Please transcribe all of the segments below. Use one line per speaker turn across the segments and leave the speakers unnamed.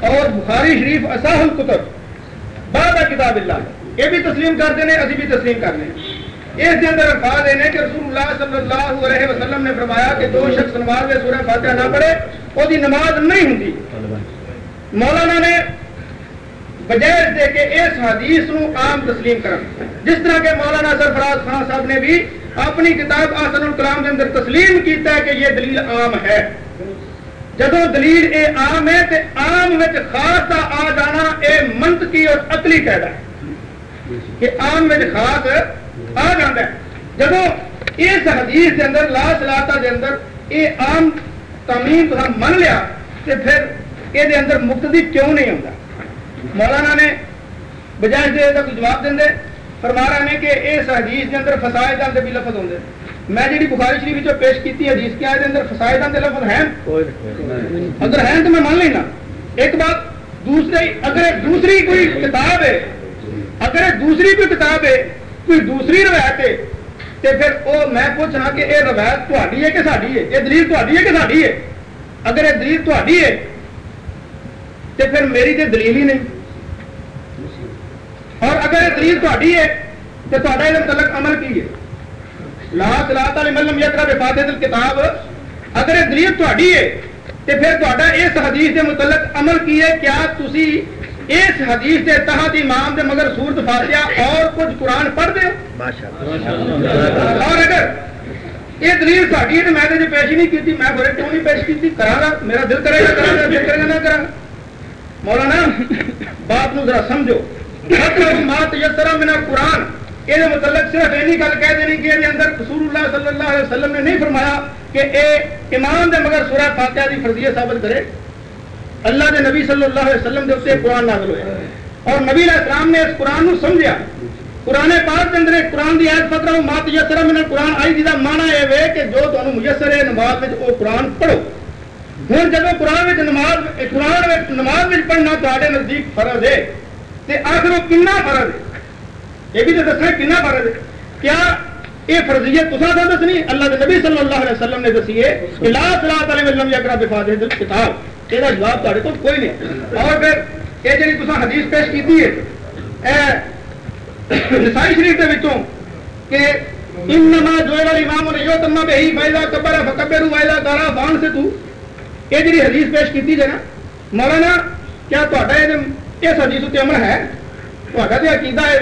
اور بخاری شریف اصاح القتب بابا کتاب اللہ یہ بھی تسلیم کرتے ہیں ابھی بھی تسلیم کر کرنے اس کے اندر الفاظ ہے کہ رسول اللہ صلی اللہ علیہ وسلم نے فرمایا کہ دو شخص نماز میں سورہ فاتحہ نہ پڑھے، وہ نماز نہیں ہوں مولانا نے بجائے دے کے اس حدیث نو عام تسلیم کرن۔ جس طرح کے مولانا سرفراز خان صاحب نے بھی اپنی کتاب آسن الکلام کے اندر تسلیم کیتا ہے کہ یہ دلیل عام ہے۔ جب دلیل اے عام ہے تو عام میں خاص کا آ جانا اے منطقی اور عقلی قیدا ہے۔ کہ عام میں خاص آ جاتا ہے۔ جب اس حدیث کے اندر، لا سلاتا کے اندر یہ عام تمیم تو من لیا کہ پھر یہ اندر مقتدی کیوں نہیں ہوتا مولانا نے بجائے دے کا جواب دیں فرما رہے ہیں کہ اس حدیث کے اندر فسائد اندر بھی لفظ ہوتے میں جی بخاری شریف پیش کی حدیث کیا ہے اندر فسائد اندر لفظ ہیں اگر ہیں تو میں مان لینا ایک بات دوسری اگر دوسری کوئی کتاب ہے اگر دوسری کوئی کتاب ہے کوئی دوسری روایت ہے تو پھر وہ میں پوچھنا کہ یہ روایت تھی ہے کہ ساری ہے؟ یہ دلیل تھی ہے کہ ساری ہے؟ اگر یہ دلیل تھی ہے تو پھر میری تو دلیل ہی نہیں۔ اور اگر یہ دلیل تھی ہے تو تا علم تلک عمل کی ہے۔ لا سلاط علی ملم یترا بفاد کتاب اگر یہ دلیل تھی ہے تو پھر تا اس حدیث کے متعلق عمل کی ہے کیا تھی اس حدیث کے تحت امام دے مگر سورت فاتحہ اور کچھ قرآن پڑھ دے اور اگر یہ دلیل ساری میں نے پیش ہی نہیں کی میں بڑے کیوں نہیں پیش کی کرا میرا دل کرے گا کرا دل کرے گا نہ کرا مولانا بات نو ذرا سمجھو مات یسرا منا قرآن یہ متعلق صرف یہ گل کہہ دینی کہ اندر رسول اللہ صلی اللہ علیہ وسلم نے نہیں فرمایا کہ اے امام دے مگر سورہ فاتحہ دی فرضیہ ثابت کرے اللہ دے نبی صلی اللہ علیہ وسلم دے اسے قرآن نازل ہوئے اور نبی علیہ السلام نے اس قرآن نو سمجھا قرآن پاک کے اندر قرآن دی آیت فترہ مات یسرا من قرآن آئی جدا مانا یہ ہے کہ جو تمہیں میسر ہے نماز میں وہ قرآن پڑھو ہوں جب قرآن نماز قرآن نماز پڑھنا تے نزدیک فرض ہے تو آخر وہ کن فرض ہے یہ بھی تو دسنا کن فرض ہے۔ کیا یہ فرضیت تصا تھا دسنی اللہ کے نبی صلی اللہ علیہ وسلم نے دسی ہے کہ لا صلاح علیہ وسلم یا کرا کتاب یہ جواب تے تو کوئی نہیں اور پھر یہ جی تصا حدیث پیش کی ہے نسائی شریف کے بچوں کہ انما بہی کبر فکبر بان سے تو یہ حدیث پیش کی نا، مولانا کیا اس حدیث اتنے عمل ہے؟ تو عقیدہ ہے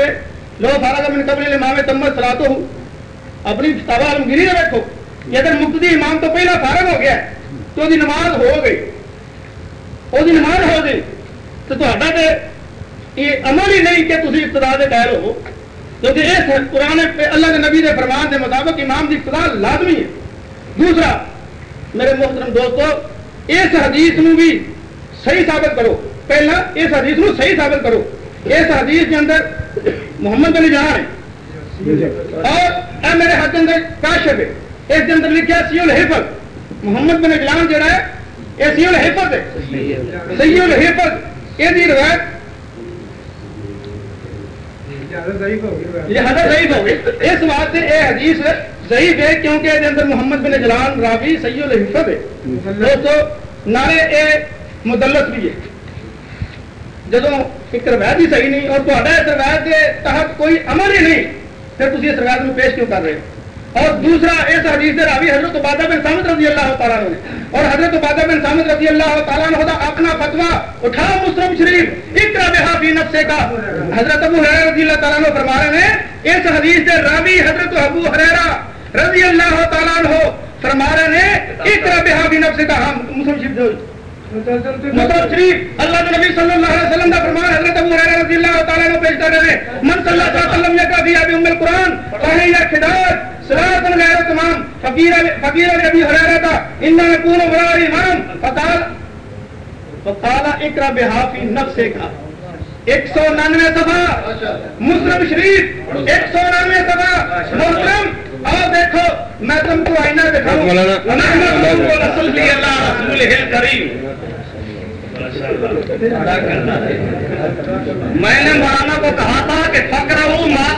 لو سارا من قبل امام تمت سلا تو اپنی کتاب عالمگیری نے دیکھو یہ اگر مقتدی امام تو پہلا فارغ ہو گیا، تو وہ نماز ہو گئی۔ وہ نماز ہو گئی، تو تا یہ عمل ہی نہیں کہ تھی ابتدا کے قائل ہو۔ کیونکہ اس قرآن اللہ کے نبی کے فرمان کے مطابق امام کی ابتدا لازمی ہے۔ دوسرا، میرے محترم دوستو، اس حدیث نو بھی صحیح ثابت کرو۔ پہلا، اس حدیث نو صحیح ثابت کرو۔ اس حدیث کے اندر محمد بن جہاں ہے اور اے میرے ہاتھ اندر کاشف ہے۔ اس کے اندر لکھا سی الحفظ محمد بن جلان جڑا ہے، یہ سی الحفظ ہے۔ سی الحفظ یہ روایت۔ لہذا ضعیف ہو گئی اس واسطے یہ حدیث ضعیف ہے، کیونکہ یہ اندر محمد بن جلان راوی سی الحفظ ہے۔ دوستو نارے اے مدلس بھی ہے۔ جدو ایک روایت ہی صحیح نہیں، اور تا اس روایت کے تحت کوئی عمل ہی نہیں، پھر تھی اس روایت میں پیش کیوں کر رہے اور دوسرا، اس حدیث سے راوی حضرت عبادہ بن سامد رضی اللہ تعالیٰ نے۔ اور حضرت عبادہ بن سامد رضی اللہ تعالیٰ نے اپنا فتوا اٹھا مسلم شریف اکرا بہا فی نفسے کا۔ حضرت ابو حریر رضی اللہ تعالیٰ نے فرما رہے ہیں، اس حدیث سے راوی حضرت ابو حریرہ رضی اللہ تعالیٰ نے فرما رہے ہیں اکرا بہا فی نفسے کا۔ ہم مسلم شریف شریف اللہ کے نبی صلی اللہ علیہ وسلم کا فرمان حضرت ابو ہریرہ رضی اللہ تعالی عنہ پیش کر رہے ہیں۔ من صلی اللہ علیہ وسلم بھی ابی ام القران یا صراط غیر تمام فقیر فقیر ابی ہریرہ کا ان نكون وراء امام فقال فقال اقرا بها في نفسك ایک سو ننوے صفحہ، مسلم شریف، ایک سو ننوے صفحہ، محترم۔ آؤ دیکھو میں تم کو آئینہ دکھاؤں۔ میں نے مولانا کو کہا تھا کہ فکر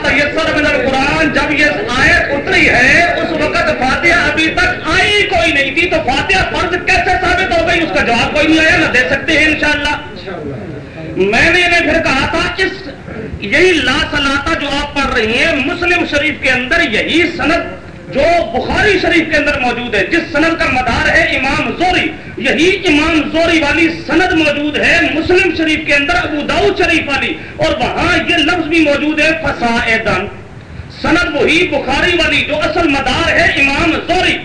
تیسر من القرآن جب یہ آیت اتری ہے اس وقت فاتحہ ابھی تک آئی کوئی نہیں تھی۔ تو فاتحہ فرض کیسے ثابت ہو گئی؟ اس کا جواب کوئی نہیں آیا نہ دے سکتے ہیں انشاءاللہ۔
میں نے انہیں پھر کہا تھا اس یہی لا سلاتا جو آپ پڑھ رہی ہیں، مسلم شریف کے اندر یہی سند جو بخاری شریف کے اندر موجود ہے۔ جس سند کا مدار ہے امام زوری یہی امام زوری والی سند موجود ہے مسلم شریف کے اندر، ابو داؤد شریف والی، اور وہاں یہ لفظ بھی موجود ہے فسا سند وہی بخاری والی جو اصل مدار ہے امام زوری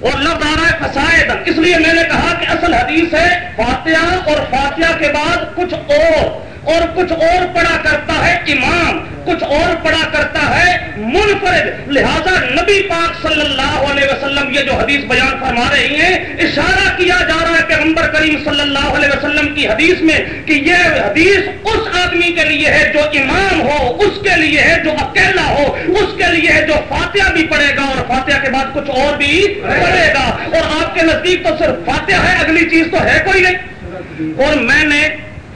اور لفظ آ رہا ہے فسائے اس لیے میں نے کہا کہ اصل حدیث ہے فاتحہ اور فاتحہ کے بعد کچھ اور۔ اور کچھ اور پڑا کرتا ہے امام، کچھ اور پڑا کرتا ہے منفرد۔ لہذا نبی پاک صلی اللہ علیہ وسلم یہ جو حدیث بیان فرما رہی ہیں، اشارہ کیا جا رہا ہے پیغمبر کریم صلی اللہ علیہ وسلم کی حدیث میں کہ یہ حدیث اس آدمی کے لیے ہے جو امام ہو، اس کے لیے ہے جو اکیلا ہو، اس کے لیے ہے جو فاتحہ بھی پڑے گا اور فاتحہ کے بعد کچھ اور بھی پڑے گا۔ اور آپ کے نزدیک تو صرف فاتحہ ہے، اگلی چیز تو ہے کوئی نہیں۔ اور میں نے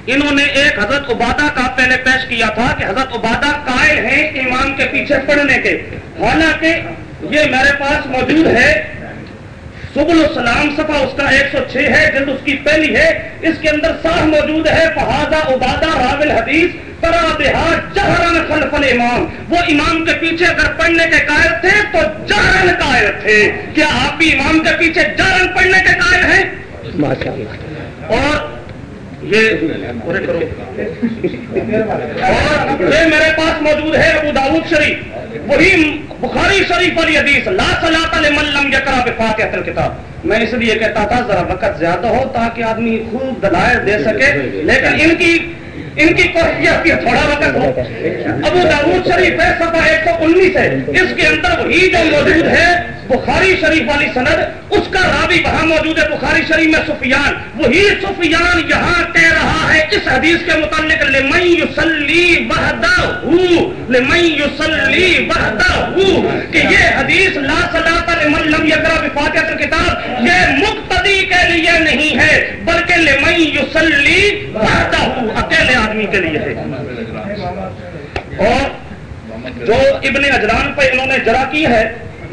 انہوں نے ایک حضرت عبادہ کا پہلے پیش کیا تھا کہ حضرت عبادہ قائل ہیں امام کے پیچھے پڑھنے کے۔ حالانکہ یہ میرے پاس موجود ہے۔ سبل السلام صفحہ اس کا ایک سو چھ ہے، جلد اس کی پہلی ہے۔ اس کے اندر صاف موجود ہے، فہذا عبادہ راول حدیث جہرن خلف الامام۔ وہ امام کے پیچھے اگر پڑھنے کے قائل تھے تو جہرن قائل تھے۔ کیا آپ بھی امام کے پیچھے جہرن پڑھنے کے قائل ہیں؟ اور یہ میرے پاس موجود ہے ابو داود شریف۔ وہی بخاری شریف والی حدیث۔ لا صلاح لم یقرا بفاتحۃ الکتاب میں اس لیے کہتا تھا، ذرا وقت زیادہ ہو تاکہ آدمی خوب دلائل دے سکے۔ لیکن ان کی ان کی کوشش تھوڑا وقت ہو۔ ابو داود شریف ہے سفا ایک سو انیس ہے۔ اس کے اندر وہی جو موجود ہے بخاری شریف والی سند، اس کا راوی وہاں موجود ہے بخاری شریف میں سفیان۔ وہی سفیان یہاں کہہ رہا ہے۔ اس حدیث کے متعلق لمن یسلی وحدہ لمن یسلی وحدہ کہ یہ حدیث لا صلاۃ لمن لم یقرا بفاتحۃ الکتاب، یہ مقتدی کے لیے نہیں ہے، بلکہ لمن یسلی وحدہ اکیلے آدمی کے لیے ہے۔ اور جو ابن اجران پہ انہوں نے جرا کی ہے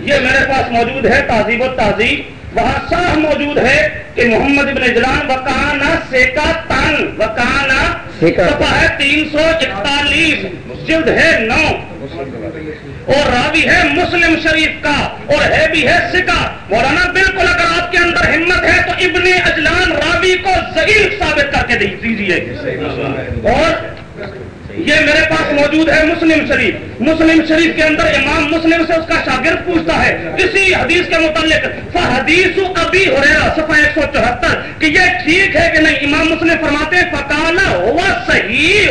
یہ میرے پاس موجود ہے تہذیب و تہذیب۔ وہاں صاف موجود ہے کہ محمد ابن اجلان وکانا سیکا تن وکانا ہے تین سو اکتالیس جلد ہے نو۔ اور راوی ہے مسلم شریف کا اور ہے بھی ہے سکا مولانا بالکل اگر آپ کے اندر ہمت ہے تو ابن اجلان راوی کو ضعیف ثابت کر کے دیجیے۔ اور یہ میرے پاس موجود ہے مسلم شریف۔ مسلم شریف کے اندر امام مسلم سے اس کا شاگرد پوچھتا ہے۔ اسی حدیث کے متعلق حدیث ابھی ہو رہا صفحہ ایک سو چوہتر کہ یہ ٹھیک ہے کہ نہیں؟ امام مسلم فرماتے ہیں فکانا ہوا صحیح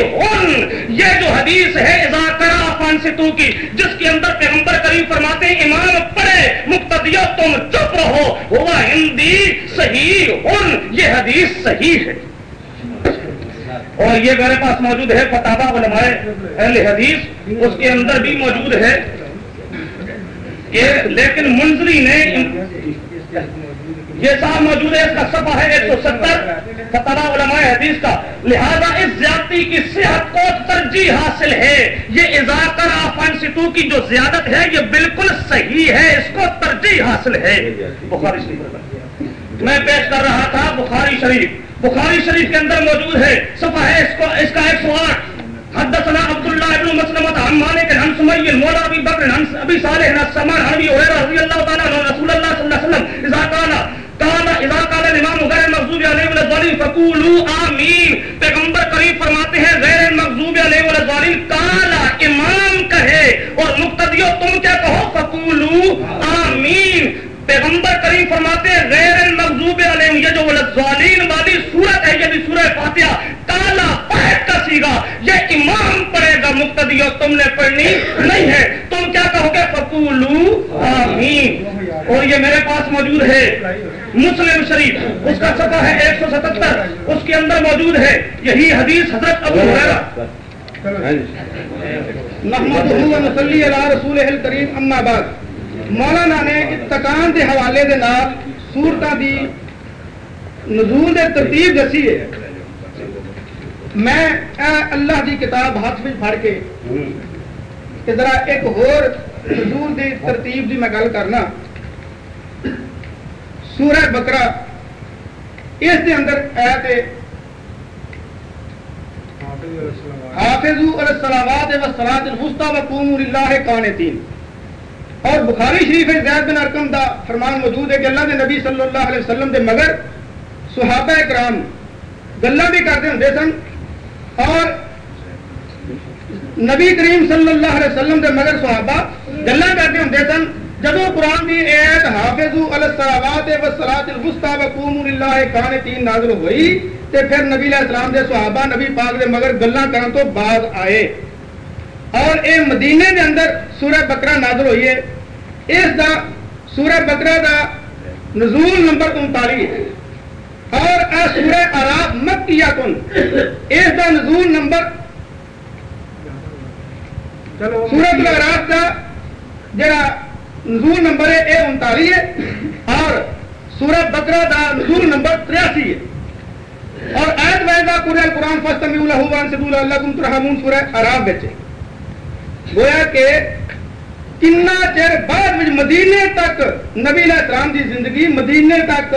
یہ جو حدیث ہے اضاکرا فانستو کی، جس کے اندر پیغمبر کریم فرماتے ہیں، امام پڑھے مقتدیو تم چپ رہو۔ ہوا ہندی صحیح یہ حدیث صحیح ہے۔ اور یہ میرے پاس موجود ہے فتح علماء اہل حدیث، اس کے اندر بھی موجود ہے کہ لیکن منظری نے یہ صاحب موجود ہے، اس کا سفا ہے ایک سو ستر فتح علماء حدیث کا۔ لہذا اس زیادتی کی صحت کو ترجیح حاصل ہے۔ یہ اضاکر آفان ستو کی جو زیادت ہے، یہ بالکل صحیح ہے، اس کو ترجیح حاصل ہے۔ بخاری شریف میں پیش کر رہا تھا، بخاری شریف۔ بخاری شریف کے اندر موجود ہے، صفحہ ہے اس کو اس کا ایک سو آٹھ حدثنا عبد الله بن مسلمة عن مالك عن سمي المولى ابي بكر عن ابي صالح عن السمان عن ابي هريره رضي الله تعالى عنه رسول الله صلى الله عليه وسلم، اذا قال قال اذا قال الامام غير المغضوب عليه ولا الضالين فقولوا امين پیغمبر کریم فرماتے ہیں، غیر المغضوب علیہ ولا الضالین قال امام کہے اور مقتدیو تم کیا کہو؟ فقولوا امین پیغمبر کریم فرماتے ہیں غیر المغضوب علیہم یہ جو ظالین والی صورت ہے یہ بھی سورہ فاتحہ کالا پہت کا سیگا یہ امام پڑھے گا اور تم نے پڑھنی نہیں ہے۔ تم کیا کہو گے؟ فقولو آمین۔ اور یہ میرے پاس موجود ہے۔ مسلم شریف، اس کا صفحہ ہے ایک سو ستتر۔ اس کے اندر موجود ہے۔ یہی حدیث حضرت ابو حریرہ نحمدہ و نصلی علی رسول کریم، اما بعد۔ مولانا نے اتقان کے حوالے دے نال سورتوں کی نزول دے ترتیب دسی ہے۔ میں اللہ دی کتاب ہاتھ میں پھڑ کے ذرا ایک ہور نزول دی ترتیب دی میں گل کرنا۔ سورہ بکرا اس دے اندر ایت
حافظ الصلاوات والصلاة الوسطى وقوموا لله قانتين اور بخاری شریف ہے زید بن ارکم دا فرمان موجود ہے کہ اللہ دے نبی صلی اللہ علیہ وسلم دے مگر صحابہ کرام گلا بھی کرتے ہوں سن اور نبی کریم صلی اللہ علیہ وسلم دے مگر صحابہ گلا کرتے ہوں سن جدو قرآن کی ایت حافظ الصلاوات والصلاة الوسطى وقوموا لله قانتين نازل ہوئی، تے پھر نبی علیہ السلام دے صحابہ نبی پاک دے مگر گلا کرن تو بعد آئے۔ اور اے مدینے دے اندر سورہ بکرا نازل ہوئی ہے۔ اس دا سورہ بکرا دا نزول نمبر انتالی ہے اور سورہ عراف مکیہ کن؟ اس دا نزول نمبر سورت العراف دا جڑا نزول نمبر ہے اے انتالی ہے اور سورہ بکرا دا نزول نمبر تریاسی ہے۔ اور ایت ویدہ قرآن قرآن فاستمیو لہو وان سدول اللہ کم ترحمون سورہ عراف بچے گویا کہ کنا چر بعد مدینے تک نبی علیہ السلام دی زندگی مدینے تک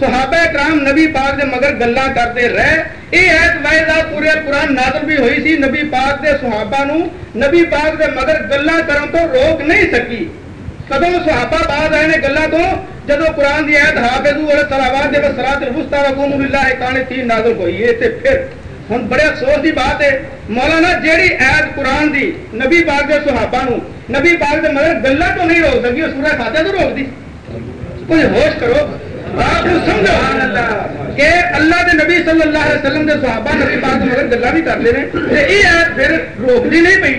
صحابہ کرام نبی پاک دے مگر گلاں کرتے رہے۔ اے ایت ویدہ پورے قرآن نازل بھی ہوئی سی، نبی پاک دے صحابہ نو، نبی پاک دے مگر گلاں کرن تو روک نہیں سکی۔ کدوں صحابہ بعد آئے نے گلاں تو، جدو قرآن دی ایت حافظو علی الصلاوات و صلاۃ الوسطى وقوموا لله قانتين نازل ہوئی۔ ہے تے پھر ہن بڑے افسوس دی بات ہے۔ مولانا جیڑی ایت قرآن دی نبی پاک دے صحابہ نو، نبی پاک دے مگر گلاں تو نہیں روک سکی، سورہ فاتحہ تو روک دی۔ کوئی ہوش کرو۔ آپ سمجھو کہ اللہ دے نبی صلی اللہ علیہ وسلم دے صحابہ نبی پاک دے مگر گلاں بھی کر لے نے۔ تے ای ایت پھر روکدی نہیں پئی۔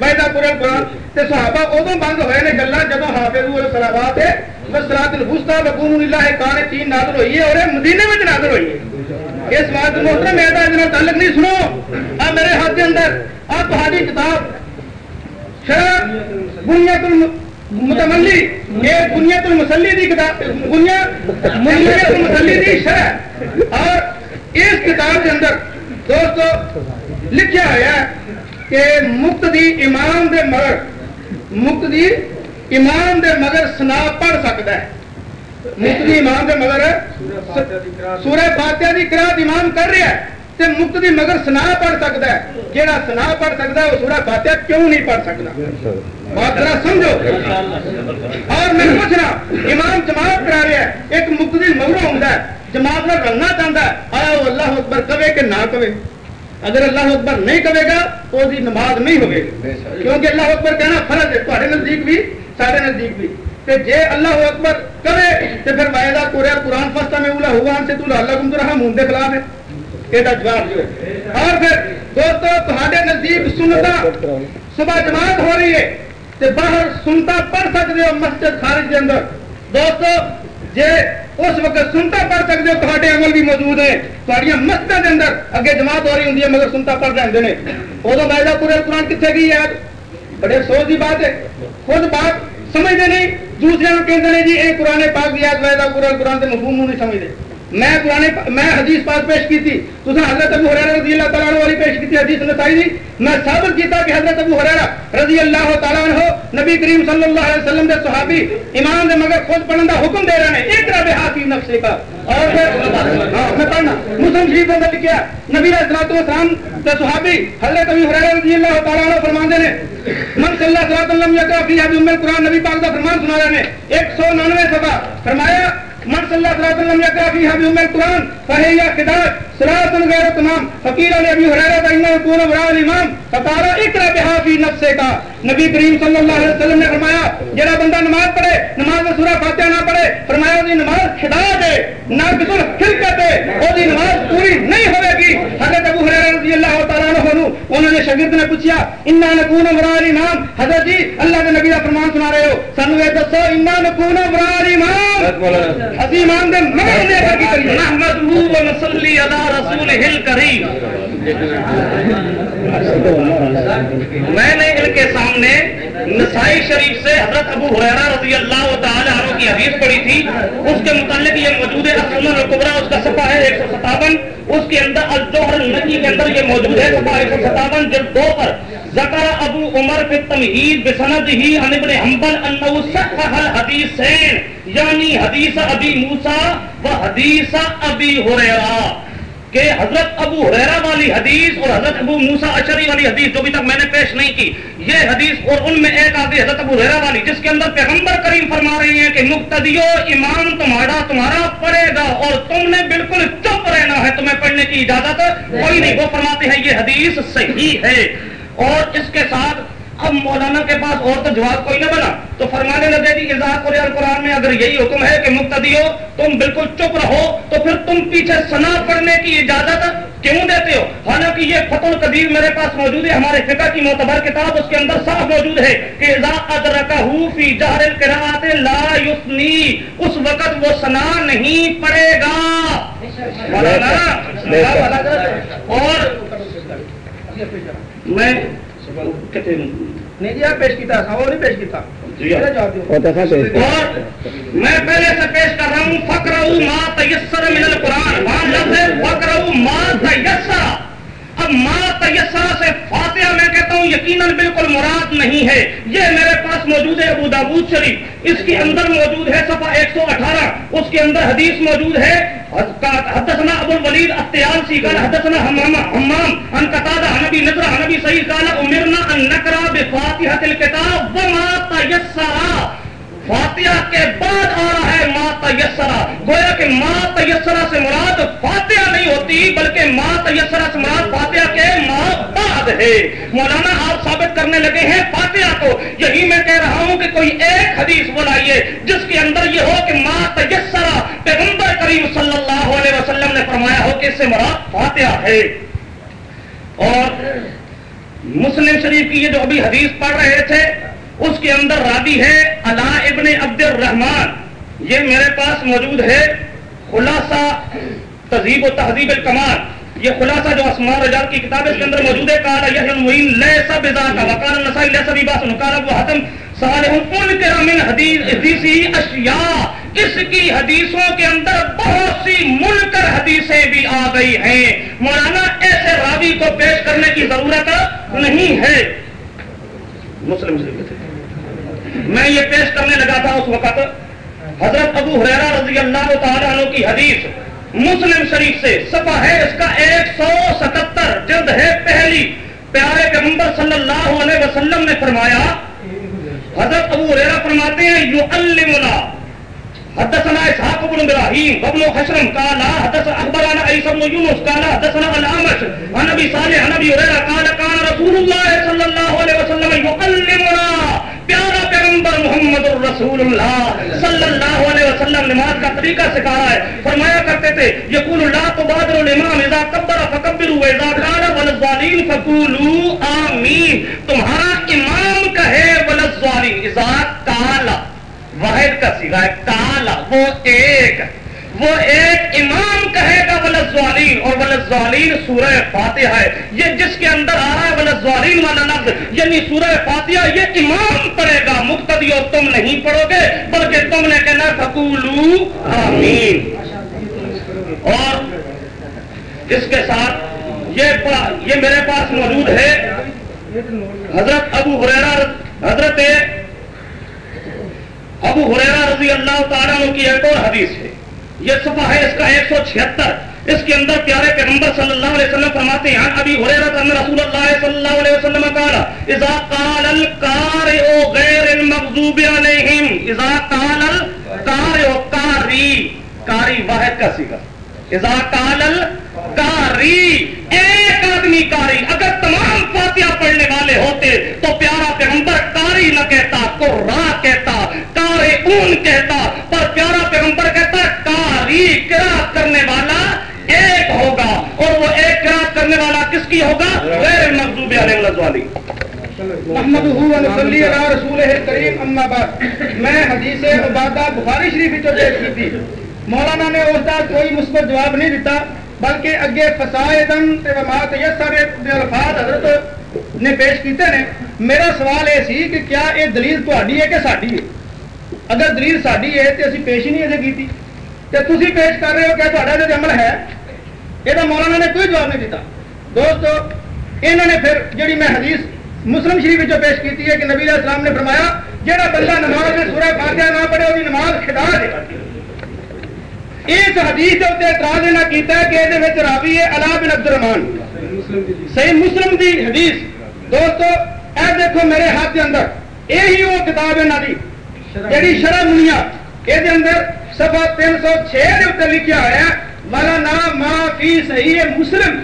وعدہ قرآن قرآن۔ تے صحابہ ادوں بند ہوئے نے گلاں جدوں حافظ علی الصلاوات وصلاۃ الوسطى وقوموا لله قانتين نازل ہوئی ہے اور مدینے میں نازل ہوئی ہے۔ اس بات محترم میں اس تعلق نہیں سنو۔ آ میرے ہاتھ کے اندر، آ تہاڈی کتاب، شرح بنیت المتملی یہ بنیت المسلی دی کتاب بنیت بنیت المسلی دی شرح اور اس کتاب کے اندر دوستو لکھا ہوا ہے کہ مقتدی امام دے مگر مقتدی امام دے مگر سنا پڑھ سکتا ہے مقتدی امام دے مگر سورہ فاتحہ دی قرات امام کر رہا ہے تے مقتدی مگر سنا پڑھ سکتا ہے۔ جیڑا سنا پڑھ سکتا ہے، وہ سورہ فاتحہ کیوں نہیں پڑھ سکتا؟ بات ذرا سمجھو۔ اور میں پوچھنا امام جماعت کرا رہا ہے، ایک مقتدی مغرو ہوتا ہے، جماعت میں رنگنا چاہتا ہے، آیا وہ اللہ اکبر کہے کہ نہ کہے؟ اگر اللہ اکبر نہیں کہے گا، تو وہ نماز نہیں ہوگی۔ کیونکہ اللہ اکبر کہنا فرض ہے تھوڑے نزدیک بھی سارے نزدیک بھی۔ کہ جے اللہ اکبر کرے تو پھر وائدہ قرآن قرآن فستا میں اولا ہوا سے تو اللہ کم تو رہا مون دے خلاف ہے۔ یہ جواب جو ہے؟ اور پھر دوستو تھوڑے نزدیک سنتا، صبح جماعت ہو رہی ہے، تے باہر سنتا پڑھ سکتے ہو مسجد خارج کے اندر۔ دوستو، جے اس وقت سنتا پڑھ سکتے ہو تھوڑے عمل بھی موجود ہے تھوڑی مسجد کے اندر اگے جماعت ہو رہی ہوں مگر سنتا پڑھ رہے ہیں ادو وائدہ پورے قرآن کتنے گئی ہے بڑے افسوس کی بات ہے۔ خود بات سمجھتے نہیں، دوسرے کہتے ہیں جی یہ قرآن پاک کی یاد وائدہ قرآن قرآن کے مفہوم نہیں سمجھتے میں قرآن میں حدیث پاک پیش کی تھی۔ تو حضرت ابو حریرہ رضی اللہ تعالیٰ عنہ والی پیش کی تھی، حدیث نسائی تھی میں ثابت کیتا کہ حضرت ابو حریرہ رضی اللہ تعالیٰ عنہ نبی کریم صلی اللہ علیہ وسلم دے صحابی امام دے مگر خود پڑھن دا حکم دے رہے ہیں۔ اقرا بحافی نفسے کا۔ اور پھر ہاں میں پڑھنا۔ مسلم شریف نے لکھا نبی علیہ الصلوۃ والسلام دے صحابی حضرت ابو حریرہ رضی اللہ تعالیٰ عنہ فرماندے نے، من صلی اللہ علیہ وسلم یقرا فی ابی ام القرآن نبی پاک دا فرمان سنا رہے ہیں۔ 199 صفحہ فرمایا من صلی اللہ علیہ وسلم یقرا فی ابی ام القرآن فہی یا خداج صراط غیر تمام، فقیر علی ابی ہریرہ فإنه يكون وراء الامام فقال اقرا بها في نفسك نبی کریم صلی اللہ علیہ وسلم نے فرمایا، جڑا بندہ نماز پڑھے، نماز میں سورہ فاتحہ نہ پڑھے، فرمایا دی نماز خداج ہے نہ بسل خلقت ہے او دی نماز پوری نہیں ہوے گی۔ حضرت ابو ہریرہ رضی اللہ تعالی عنہ انہوں نے شاگرد نے پوچھا انا نکون وراء الامام حضرت جی اللہ کے نبی کا فرمان سنا رہے ہو۔ سانو یہ دسو، انا نکون وراء الامام اسی امام دے مگر نے کی کریے۔
نحمدہ و نصلی علی رسولہ الکریم میں نے ان کے سامنے نسائی شریف سے حضرت ابو حریرہ رضی اللہ تعالی عنہ کی حدیث پڑھی تھی۔ اس کے متعلق یہ موجود ہے السنن الکبریٰ اس کا صفحہ ہے ایک سو ستاون۔ اس کے اندر الجوہر النقی کے اندر یہ موجود ہے، صفحہ ایک سو ستاون، جلد دو پر۔ ذکر ابو عمر فی التمہید بسند ہی عن ابن حنبل انہو صحح الحدیثین یعنی حدیث ابی موسیٰ و حدیث ابی حریرہ کہ حضرت ابو حریرا والی حدیث اور حضرت ابو موسا اشری والی حدیث جو ابھی تک میں نے پیش نہیں کی، یہ حدیث اور ان میں ایک آتی حضرت ابو حریرا والی، جس کے اندر پیغمبر کریم فرما رہی ہیں کہ مقتدیو امام تمہارا تمہارا پڑے گا اور تم نے بالکل چپ رہنا ہے، تمہیں پڑھنے کی اجازت کوئی نہیں۔ وہ فرماتے ہیں یہ حدیث صحیح ہے۔ اور اس کے ساتھ اب مولانا کے پاس اور تو جواب کوئی نہ بنا۔ تو فرمانے لگے جی اضاف قرآن میں اگر یہی حکم ہے کہ مقتدی ہو تم بالکل چپ رہو تو پھر تم پیچھے سنا پڑھنے کی اجازت کیوں دیتے ہو؟ حالانکہ یہ فتح القدیر میرے پاس موجود ہے ہمارے فقہ کی معتبر کتاب اس کے اندر صاف موجود ہے کہ فی جہر لا یسنی اس وقت وہ سنا نہیں پڑے گا۔ اور میں
نہیں جی پیش کیا پیش کیا
جی اور میں پہلے سے پیش کر رہا ہوں فکر ما تیسر من القرآن۔ فکر ما تیسر۔ اب ما تیسر سے فاتحہ میں کہتا ہوں، یقیناً بالکل مراد نہیں ہے۔ یہ میرے پاس موجود ہے ابو داود شریف۔ اس کے اندر موجود ہے صفحہ ایک سو اٹھارہ۔ اس کے اندر حدیث موجود ہے۔ حدثنا ابو الولید الطیالسی، قال حدثنا حمام حمام ان قتادہ نبی نظر نبی سعید، قال امرنا ان نقرا بفاتحه الكتاب وما تيسر فاتحہ کے بعد آ رہا ہے ما تیسرا، گویا کہ ما تیسرا سے مراد فاتحہ نہیں ہوتی، بلکہ ما تیسرا سے مراد فاتحہ کے ما بعد ہے۔ مولانا، آپ ثابت کرنے لگے ہیں فاتحہ کو۔ یہی میں کہہ رہا ہوں کہ کوئی ایک حدیث بلائیے، جس کے اندر یہ ہو کہ ما تیسرا پیغمبر کریم صلی اللہ علیہ وسلم نے فرمایا ہو کہ اس سے مراد فاتحہ ہے۔ اور مسلم شریف کی یہ جو ابھی حدیث پڑھ رہے تھے، اس کے اندر رابی ہے اللہ ابن عبد الرحمان یہ میرے پاس موجود ہے خلاصہ تہذیب و تہذیب الکمال۔ یہ خلاصہ جو اسمان رجال کی کتاب اس کے اندر موجود ہے کالا یہ المعین، لیسا بزا کا وقال النسائی، لیسا بھی باس نکالا وہ حتم صالح ان کے ہاں من حدیث حدیثی اشیاء۔ اس کی حدیثوں کے اندر بہت سی منکر حدیثیں بھی آ گئی ہیں۔ مولانا، ایسے راوی کو پیش کرنے کی ضرورت نہیں ہے۔ مسلم شریف میں یہ پیش کرنے لگا تھا اس وقت۔ حضرت ابو حریرا رضی اللہ تعالیٰ عنہ کی حدیث مسلم شریف سے سفا ہے اس کا ایک سو ستتر، جلد ہے پہلی۔ پیارے پیغمبر صلی اللہ علیہ وسلم نے فرمایا، حضرت ابو حریرا فرماتے ہیں یو المنا حدثنا اسحاق بن ابراهيم وابن حشرم قال حدث اخبرنا عيسى بن يونس قال حدثنا الاعمش عن ابي صالح، عن ابي هريره قال كان رسول الله صلى الله عليه وسلم يعلمنا پیارا پیغمبر محمد الرسول اللہ صلی اللہ علیہ وسلم نماز کا طریقہ سکھایا ہے۔ فرمایا کرتے تھے، یقول اللہ تبادر الامام، اذا کبر فکبروا واذا قال والظالین فقولوا آمین۔ تمہارا امام کہے والظالین اذا قال واحد کا سیگا ہے، کالا۔ وہ ایک وہ ایک ولزوالین اور ولزوالین سورہ فاتحہ ہے۔ یہ جس کے اندر آ رہا ہے ولزوالین والا لفظ یعنی سورہ فاتحہ یہ امام پڑھے گا۔ مقتدی اور تم نہیں پڑھو گے، بلکہ تم نے کہنا فکولو آمین۔ اور اس کے ساتھ یہ یہ میرے پاس موجود ہے۔ حضرت ابو حریرہ حضرت ابو حریرا رضی اللہ تعالیٰ کی ایک اور حدیث ہے۔ یہ صفحہ ہے اس کا ایک سو چھہتر۔ اس کے اندر پیارے پیغمبر صلی اللہ علیہ وسلم فرماتے ہیں ابھی حریرا رسول اللہ صلی اللہ علیہ وسلم قال، اذا قال القارئ غیر المغضوب علیہم، اذا قال القارئ قاری قاری واحد کا صیغہ، اذا قال القاری، ایک آدمی کاری اگر تمام فاتحہ پڑھنے والے ہوتے تو پیارا پیغمبر کاری نہ کہتا قرا کہتا کارے اون کہتا پر پیارا پیغمبر کہتا کاری کرا کرنے والا ایک ہوگا اور وہ ایک کرا کرنے والا کس کی ہوگا غیر مغضوب علیہ والی
محمد رسول کریم، اما بعد۔ میں حدیث عبادہ بخاری شریف جو پیش کی تھی۔ مولانا نے اس کا کوئی مثبت جواب نہیں دیتا، بلکہ اگے فسائدن تے وما تیسر دے الفاظ حضرت نے پیش کیتے نے۔ میرا سوال یہ سی کہ کیا یہ دلیل تہاڈی ہے کہ ساڈی ہے؟ اگر دلیل ساڈی ہے تے اسی پیش ہی نہیں اجے کیتی۔ تے تسی پیش کر رہے ہو کہ تہاڈا جو عمل ہے؟ یہ مولانا نے کوئی جواب نہیں دیتا۔ دوستو، انہوں نے پھر جڑی میں حدیث مسلم شریف جو پیش کیتی ہے کہ نبی علیہ السلام نے فرمایا جہاں بندہ نماز میں سورہ فاتحہ نہ پڑھے وہ نماز خدا دے۔ اس حدیث کے اتنے اعتراض نہ کیتا ہے کہ یہ راوی ہے علا بن عبد الرحمان صحیح مسلم دی حدیث۔ دوستو، اے دیکھو میرے ہاتھ کے اندر یہی وہ کتاب ہے نادی جیڑی شرح منیا یہ اندر سفا تین سو چھ کے اتنے لکھا ہوا ہے والا نام ما فی صحیح مسلم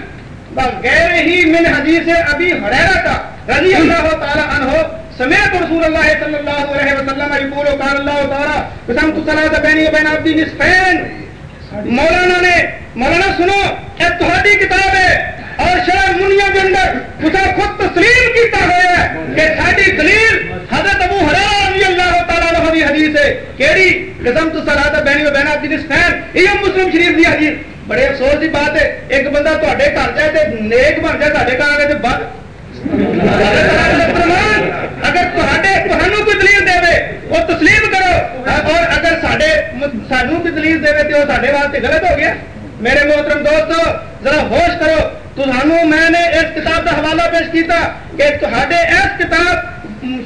غیر ہی من حدیث ابھی ہریرا کا۔ رضی اللہ تعالی عنہ سمیت رسول اللہ صلی اللہ علیہ وسلم یقول قال اللہ تعالی قسم تو صلاۃ بینی و بین عبدی نصفین۔ مولانا نے، مولانا سنو یہ تہاڈی کتاب ہے اور شرح منیا کے اندر خدا خود تسلیم کیتا ہوا ہے کہ ساڈی دلیل حضرت ابو ہریرہ رضی اللہ تعالی عنہ دی حدیث ہے۔ کیڑی؟ قسم تو صلاۃ بینی و بین عبدی نصفین۔ یہ مسلم شریف دی حدیث۔ بڑے افسوس کی بات ہے، ایک بندہ تے گھر جائے تو نیک بن جائے تے گھر آئے تو بد اگر تمہیں کوئی دلیل دے وہ تسلیم کرو اور اگر سانو کوئی دلیل دے تو وہ سارے واسطے غلط ہو گیا میرے محترم دوستو ذرا ہوش کرو تو میں نے اس کتاب کا حوالہ پیش کیتا کہ تے اس کتاب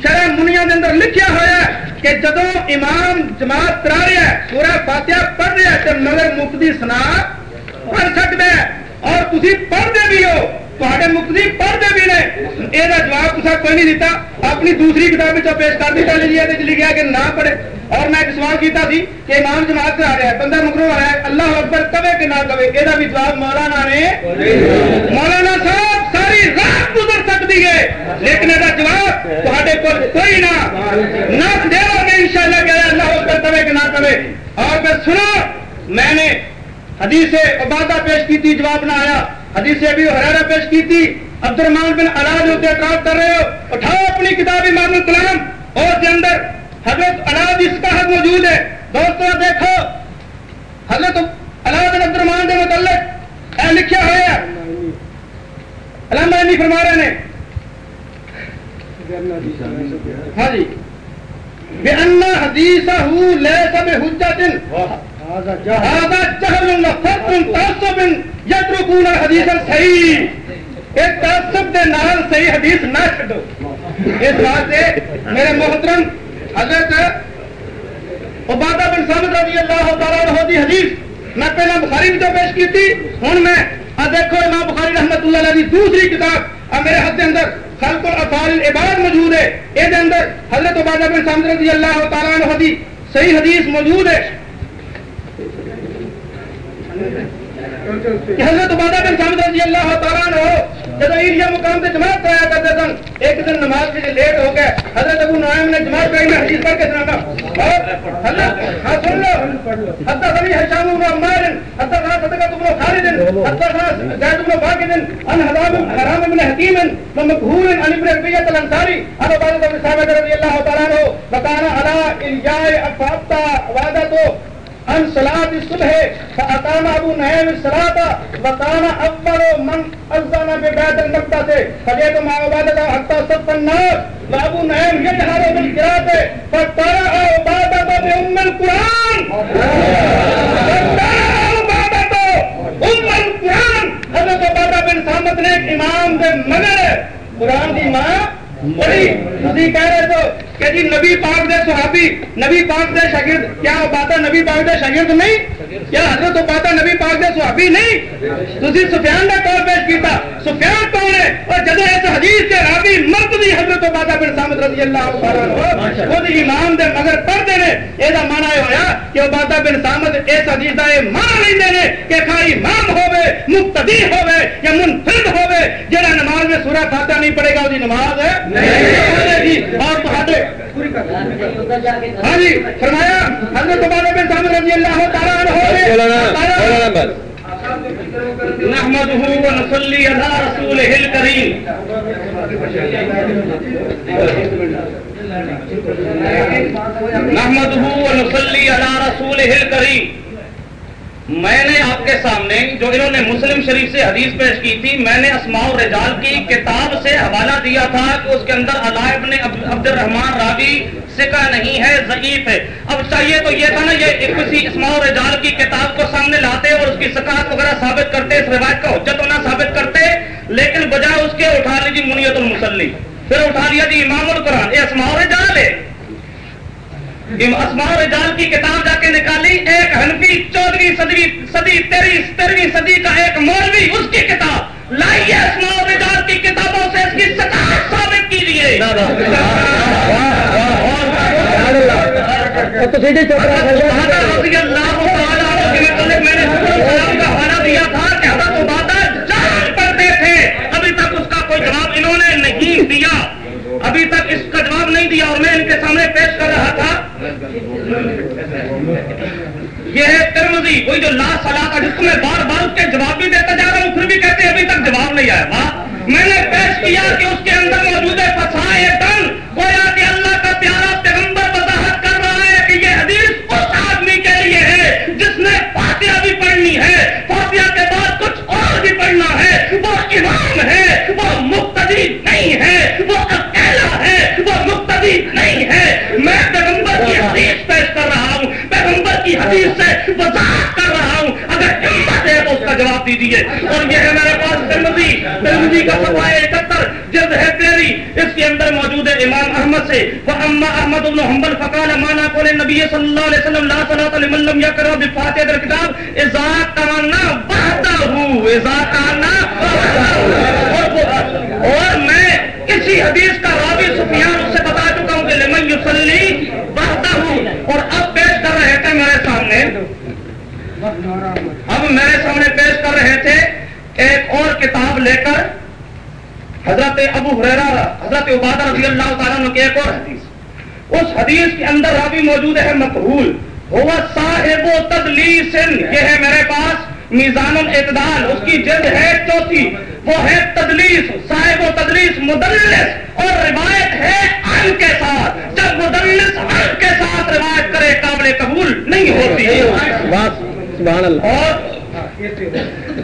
شرح منیا کے اندر لکھیا ہوا کہ جدو امام جماعت کرا رہا ہے پورا فاتحہ پڑھ رہا ہے تو مگر مفتی سنا پڑھ سکتا ہے اور تھی پڑھتے بھی ہو تے مقتدی پڑھتے بھی نے یہ جواب تصا کوئی نہیں دیتا اپنی دوسری کتاب پیش کر دیتا لکھا گیا کہ نہ پڑھے اور میں ایک سوال کیتا سی کہ امام جماعت کرا رہا ہے بندہ مکرو آ رہا ہے اللہ اکبر کبے کہ نہ کبے یہ بھی جواب مولانا نے مولانا صاحب ساری رات گزر سکتی ہے لیکن یہ جواب تے کو کوئی نہ نہ دے گے ان شاء اللہ کہ اللہ اکبر کبے کہ نہ کبے اور پھر سنو میں نے حدیث عبادہ پیش کی تھی جواب نہ آیا حدیث ابھی حرارہ پیش کی تھی عبد الرحمان بن الاج ہوتے اعتراض کر رہے ہو اٹھاؤ اپنی کتاب امام الکلام اور کے اندر حضرت الاج اس کا حق موجود ہے۔ دوستوں دیکھو حضرت الاج بن عبد الرحمان کے متعلق اے لکھا ہوا ہے علامہ نہیں فرما رہے نے ہاں جی۔ حدیثہ لیسا بے حجت هذا جهل وفرق تعصب۔ يتركون الحديث الصحيح ایک تعصب دے نال صحیح حدیث نہ چھڈو۔ اس واسطے میرے محترم حضرت عبادہ بن سامد رضی اللہ تعالی عنہ دی حدیث میں پہلا بخاری میں تو پیش کی تھی۔ ہن میں ا دیکھو امام بخاری رحمتہ اللہ علیہ دی دوسری کتاب اب میرے ہاتھ کے اندر خلق الافعال العباد موجود ہے۔ اے دے اندر حضرت عبادہ بن سامد رضی اللہ تعالی عنہ دی صحیح حدیث موجود ہے۔ کہ حضرت عبادہ بن سامد رضی اللہ تعالیٰ عنہ جب عیدیہ مقام پہ جماعت کرایا کرتے سن ایک دن نماز کے لیے لیٹ ہو گئے حضرت ابو نعیم نے جماعت کرائی میں حدیث پڑھ کے سناتا اور حضرت ہاں سن لو حتی سنی حشام بن عمار حتی سنا صدقہ بن خالد حتی سنا زید بن باقد ان حرام حرام بن حکیم ومکہور ان ابن ربیت الانصاری ابو عبادہ بن سامد رضی اللہ تعالیٰ عنہ، وکانا علا الجائے افابتا وعدتو ان صلاة الصبح فأقام ابو نعیم الصلاة وقام اول من اذن ببعد المقطع سے فجیت ما عبادتا حتی صف النار وابو نعیم یجہر بالقرات فطرع عبادتا بأم القرآن. فطرع عبادتا ام القرآن. حضرت عبادہ بن سامت نے ایک امام دے مگر قرآن دی ماں بڑی تھی کہہ رہے تو کہ جی نبی پاک دے صحابی، نبی پاک دے شاگرد، کیا نبی پاک دے شاگرد نہیں؟ کیا حضرت نبی پاک دے صحابی نہیں؟ سفیان پیش کیتا، سفیان کون ہے؟ اور اس حدیث راوی مرد دی حضرت بن رضی اللہ عنہ خود امام دے مگر پڑھتے نے، یہ مانا یہ ہویا کہ وہ بن سامد اس حدیث کا یہ مانا لیندے نے کہ کھائی امام ہوے مقتدی ہوے یا منفرد ہوے جڑا نماز میں سورہ فاتحہ نہیں پڑھے گا، وہ نماز ہے ہاں جی فرمایا حضرت عبادہ بن رضی اللہ تعالیٰ نحمده ونصلي على رسوله الكريم نحمده ونصلي على رسوله الكريم. میں نے آپ کے سامنے جو انہوں نے مسلم شریف سے حدیث پیش کی تھی، میں نے اسماء رجال کی کتاب سے حوالہ دیا تھا کہ اس کے اندر علائب نے عبد الرحمان راوی سکا نہیں ہے، ضعیف ہے۔ اب چاہیے تو یہ تھا نا، یہ کسی اسماء رجال کی کتاب کو سامنے لاتے اور اس کی سکاط وغیرہ ثابت کرتے، اس روایت کا حجت ہونا ثابت کرتے، لیکن بجائے اس کے اٹھا لیجیے منیت المسلی پھر اٹھا لیا جی امام القرآن۔ یہ اسماء رجال ہے۔
اسماؤ رجال کی کتاب جا کے نکالی ایک ہنفی چودہویں صدی صدی تیری تیرہویں صدی کا ایک مولوی اس کی کتاب لائیے اسماؤ رجال کی کتابوں سے اس کی سطح ثابت کیجیے رضی اللہ تعالیٰ کے متعلق میں نے السلام کا حوالہ دیا تھا کہ حضرت عبادہ جان پڑھتے تھے ابھی تک اس کا کوئی جواب انہوں نے نہیں دیا ابھی تک اس کا جواب نہیں دیا اور میں ان کے سامنے پیش کر رہا تھا، یہ ہے ترمزی کوئی جو لا سلا کا جس کو میں بار بار اس کے جواب بھی دیتا جا رہا ہوں پھر بھی کہتے ہیں ابھی تک جواب نہیں آیا واہ میں نے پیش کیا کہ اس کے اندر موجود ہے فسائے دن گویا کہ اللہ کا پیارا پیغمبر وضاحت کر رہا ہے کہ یہ حدیث اس آدمی کے لیے ہے جس نے فاتحہ بھی پڑھنی ہے فاتحہ کے بعد کچھ اور بھی پڑھنا ہے وہ امام ہے وہ مقتدی نہیں ہے وہ اکیلا ہے وہ مقتدی نہیں ہے میں پیغمبر کی حدیث پیش کر رہا ہوں پیغمبر کی حدیث سے وضاحت کر رہا ہوں اگر ہمت ہے تو اس کا جواب دیجیے اور یہ ہے میرے پاس ترمزی ترمزی کا صفحہ اکہتر جلد ہے تیری اس کے اندر موجود ہے امام احمد سے وہ اما احمد بن حنبل فقال مانا قول نبی صلی اللہ علیہ وسلم لا صلاۃ لمن لم يقرأ بفاتحہ الکتاب اذا کانا وحدہ اذا کانا اور میں اسی حدیث کا راوی سفیان اس سے بتا چکا ہوں کہ لمن یصلی وحدہ اور اب پیش کر رہے تھے میرے سامنے۔ اب میرے سامنے پیش کر رہے تھے ایک اور کتاب لے کر حضرت ابو حریرہ حضرت عبادہ رضی اللہ تعالیٰ عنہ کی ایک اور حدیث۔ اس حدیث کے اندر راوی موجود ہے مقبول۔ ہوا صاحب و تدلیس یہ ہے میرے پاس میزان الاعتدال اس کی جلد ہے چوتھی وہ ہے تدلیس صاحب و تدلیس مدلس اور روایت ہے ان کے ساتھ۔ جب مدلس ان کے ساتھ روایت کرے قابل قبول نہیں ہوتی۔
سبحان اللہ۔
اور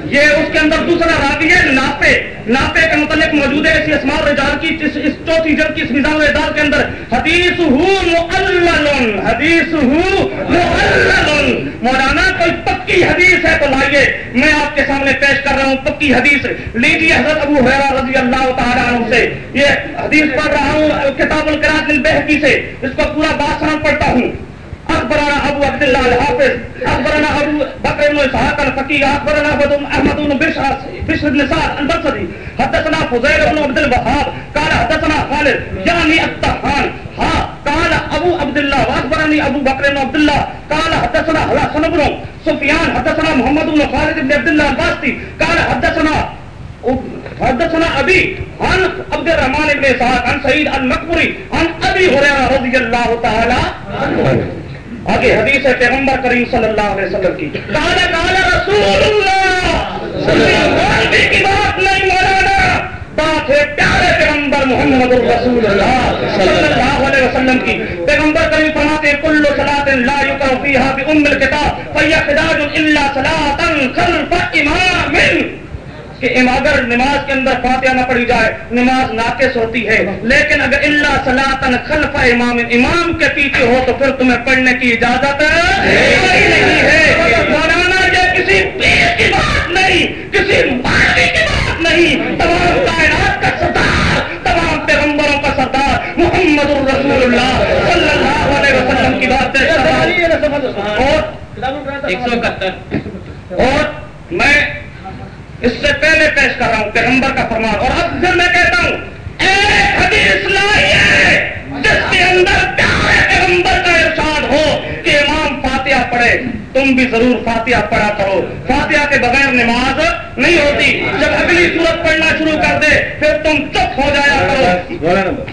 یہ اس کے اندر دوسرا راوی ہے ناپے ناپے کے متعلق موجود ہے، اسی اسماء رجال کی اس اس چوتھی جلد کی اس میزان الدار کے اندر حدیث ہو معلل حدیث ہو معلل مولانا، کوئی پکی حدیث ہے تو لائیے، میں آپ کے سامنے پیش کر رہا ہوں، پکی حدیث۔ لیجیے حضرت ابو حیرہ رضی اللہ تعالیٰ عنہ سے۔ یہ حدیث پڑھ رہا ہوں، کتاب القرات البہقی سے۔ اس کو پورا باسان پڑھتا ہوں۔ اخبرنا ابو عبد الله الحافظ، اخبرنا ابو بكر بن اسحاق الفقيه اخبرنا ابو احمد بن بشر بشر بن سعد البصري حدثنا فضيل بن عبد الوهاب قال حدثنا خالد يعني الطحان ها قال ابو عبد الله واخبرني ابو بكر بن عبد الله قال حدثنا حسن بن سفيان حدثنا محمد بن خالد بن عبد الله الباسطي قال حدثنا حدثنا ابي عن عبد الرحمن بن اسحاق، عن سعيد المقبري عن ابي هريره رضي الله تعالى عنه آگے حدیث ہے پیغمبر کریم صلی اللہ علیہ وسلم کی۔ کالا کالا رسول اللہ کی بات نہیں مولانا۔ بات ہے پیارے پیغمبر محمد الرسول اللہ صلی اللہ علیہ وسلم کی۔ پیغمبر کریم فرماتے ہیں، کل صلاۃ لا یقرأ فیها بام الکتاب فهي خداج الا صلاۃ کہ اگر نماز کے اندر فاتحہ نہ پڑھی جائے نماز ناقص ہوتی ہے لیکن اگر اللہ صلاحن خلف امام امام کے پیچھے ہو تو پھر تمہیں پڑھنے کی اجازت نہیں ہے مولانا یہ کسی پیر کی بات نہیں کسی مولوی کی بات نہیں تمام کائنات کا سردار تمام پیغمبروں کا سردار محمد الرسول اللہ صلی اللہ علیہ وسلم کی بات اور
ایک سو اکہتر
اور میں اس سے پہلے پیش کر رہا ہوں، پیغمبر کا فرمان۔ اور اب پھر میں کہتا ہوں ایک حدیث لائیے جس کے اندر پیارے پیغمبر کا ارشاد ہو کہ امام فاتحہ پڑھے، تم بھی ضرور فاتحہ پڑھا کرو۔ فاتحہ کے بغیر نماز نہیں ہوتی۔ جب اگلی صورت پڑھنا شروع کر دے، پھر تم چپ ہو جایا کرو۔